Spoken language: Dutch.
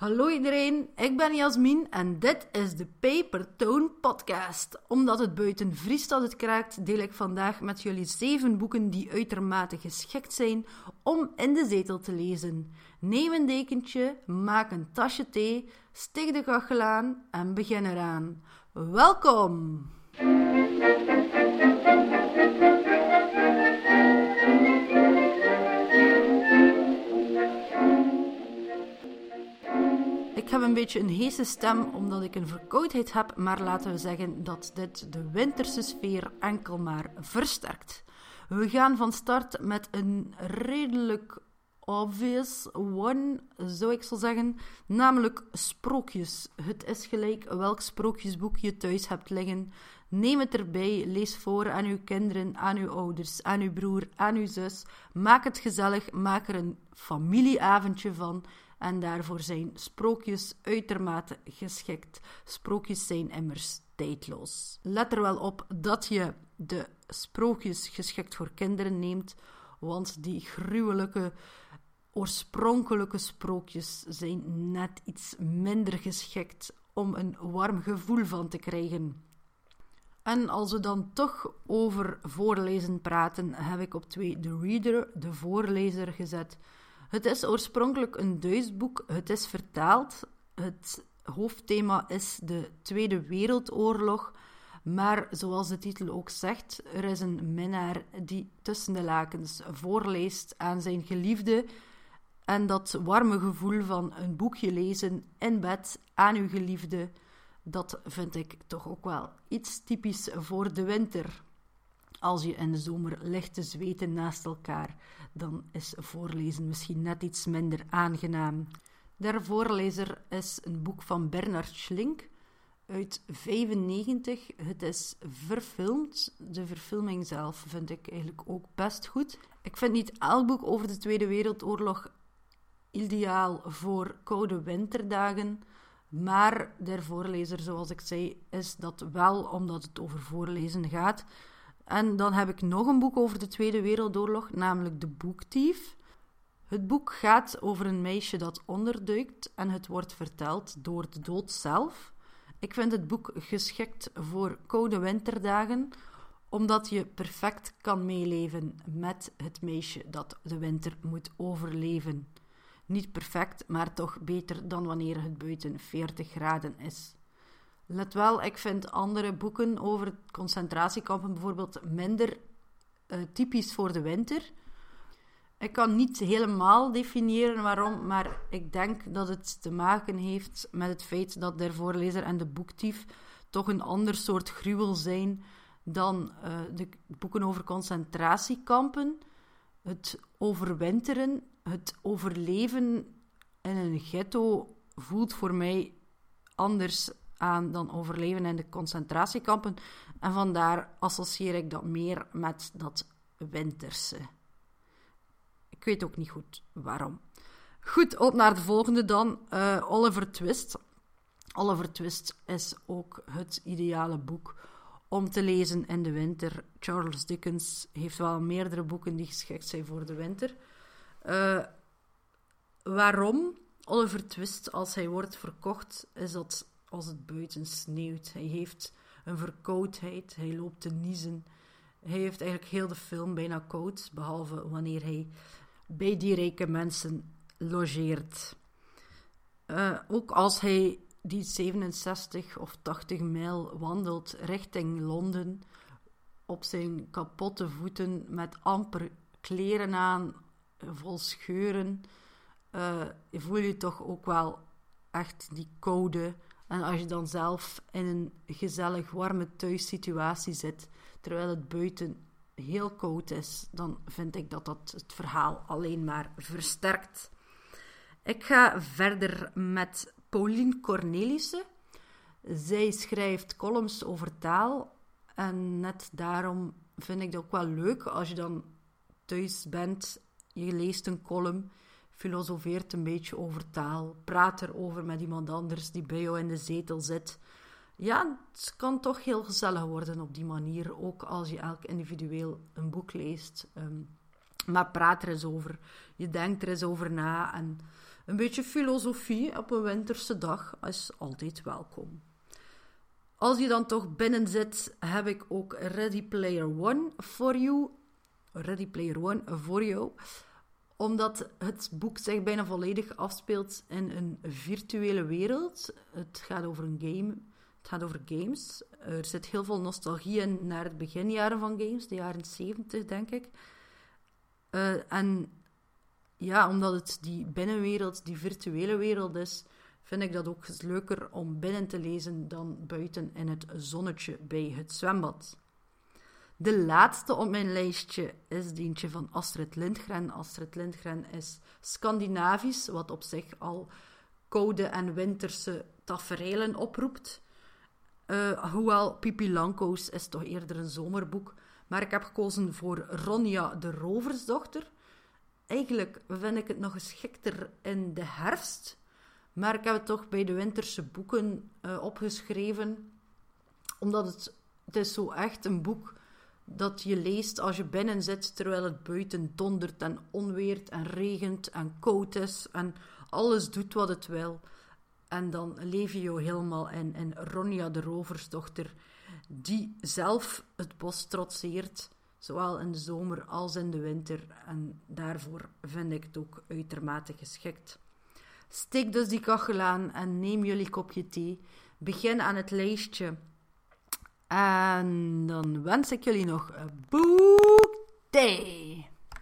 Hallo iedereen, ik ben Jasmin en dit is de Papertone Podcast. Omdat het buiten vriest dat het kraakt, deel ik vandaag met jullie zeven boeken die uitermate geschikt zijn om in de zetel te lezen. Neem een dekentje, maak een tasje thee, stik de kachel aan en begin eraan. Welkom! Heb een beetje een heese stem omdat ik een verkoudheid heb, maar laten we zeggen dat dit de winterse sfeer enkel maar versterkt. We gaan van start met een redelijk obvious one, zou ik zo zeggen, namelijk sprookjes. Het is gelijk welk sprookjesboek je thuis hebt liggen. Neem het erbij, lees voor aan uw kinderen, aan uw ouders, aan uw broer, aan uw zus. Maak het gezellig, maak er een familieavondje van. En daarvoor zijn sprookjes uitermate geschikt. Sprookjes zijn immers tijdloos. Let er wel op dat je de sprookjes geschikt voor kinderen neemt, want die gruwelijke oorspronkelijke sprookjes zijn net iets minder geschikt om een warm gevoel van te krijgen. En als we dan toch over voorlezen praten, heb ik op twee de reader, de voorlezer, gezet. Het is oorspronkelijk een Duitsboek, het is vertaald. Het hoofdthema is de Tweede Wereldoorlog. Maar zoals de titel ook zegt, er is een minnaar die tussen de lakens voorleest aan zijn geliefde. En dat warme gevoel van een boekje lezen in bed aan uw geliefde, dat vind ik toch ook wel iets typisch voor de winter. Als je in de zomer ligt te zweten naast elkaar, dan is voorlezen misschien net iets minder aangenaam. Der voorlezer is een boek van Bernard Schlink uit 95. Het is verfilmd. De verfilming zelf vind ik eigenlijk ook best goed. Ik vind niet elk boek over de Tweede Wereldoorlog ideaal voor koude winterdagen. Maar der voorlezer, zoals ik zei, is dat wel omdat het over voorlezen gaat. En dan heb ik nog een boek over de Tweede Wereldoorlog, namelijk De Boektief. Het boek gaat over een meisje dat onderduikt en het wordt verteld door de dood zelf. Ik vind het boek geschikt voor koude winterdagen, omdat je perfect kan meeleven met het meisje dat de winter moet overleven. Niet perfect, maar toch beter dan wanneer het buiten 40 graden is. Let wel, ik vind andere boeken over concentratiekampen bijvoorbeeld minder uh, typisch voor de winter. Ik kan niet helemaal definiëren waarom, maar ik denk dat het te maken heeft met het feit dat de voorlezer en de boektief toch een ander soort gruwel zijn dan uh, de boeken over concentratiekampen. Het overwinteren, het overleven in een ghetto voelt voor mij anders aan dan overleven in de concentratiekampen. En vandaar associeer ik dat meer met dat winterse. Ik weet ook niet goed waarom. Goed, op naar de volgende dan. Uh, Oliver Twist. Oliver Twist is ook het ideale boek om te lezen in de winter. Charles Dickens heeft wel meerdere boeken die geschikt zijn voor de winter. Uh, waarom? Oliver Twist, als hij wordt verkocht, is dat als het buiten sneeuwt. Hij heeft een verkoudheid, hij loopt te niezen. Hij heeft eigenlijk heel de film bijna koud, behalve wanneer hij bij die rijke mensen logeert. Uh, ook als hij die 67 of 80 mijl wandelt richting Londen op zijn kapotte voeten met amper kleren aan, vol scheuren, uh, voel je toch ook wel echt die koude en als je dan zelf in een gezellig, warme thuissituatie zit, terwijl het buiten heel koud is, dan vind ik dat dat het verhaal alleen maar versterkt. Ik ga verder met Pauline Cornelissen. Zij schrijft columns over taal. En net daarom vind ik het ook wel leuk als je dan thuis bent, je leest een column filosofeert een beetje over taal, praat erover met iemand anders die bij jou in de zetel zit. Ja, het kan toch heel gezellig worden op die manier, ook als je elk individueel een boek leest. Um, maar praat er eens over. Je denkt er eens over na en een beetje filosofie op een winterse dag is altijd welkom. Als je dan toch binnen zit, heb ik ook Ready Player One for you. Ready Player One voor jou. Omdat het boek zich bijna volledig afspeelt in een virtuele wereld. Het gaat over een game. Het gaat over games. Er zit heel veel nostalgie in naar het beginjaren van games, de jaren 70, denk ik. Uh, en ja, omdat het die binnenwereld, die virtuele wereld is, vind ik dat ook leuker om binnen te lezen dan buiten in het zonnetje bij het zwembad. De laatste op mijn lijstje is dientje van Astrid Lindgren. Astrid Lindgren is Scandinavisch, wat op zich al koude en winterse tafereelen oproept. Uh, hoewel Pipi Lanko's is toch eerder een zomerboek. Maar ik heb gekozen voor Ronja de Roversdochter. Eigenlijk vind ik het nog geschikter in de herfst. Maar ik heb het toch bij de winterse boeken uh, opgeschreven. Omdat het, het is zo echt een boek dat je leest als je binnen zit terwijl het buiten dondert en onweert en regent en koud is en alles doet wat het wil. En dan leef je helemaal in, in Ronja de roversdochter, die zelf het bos trotseert, zowel in de zomer als in de winter. En daarvoor vind ik het ook uitermate geschikt. Steek dus die kachel aan en neem jullie kopje thee. Begin aan het lijstje. En dan wens ik jullie nog een boek thee.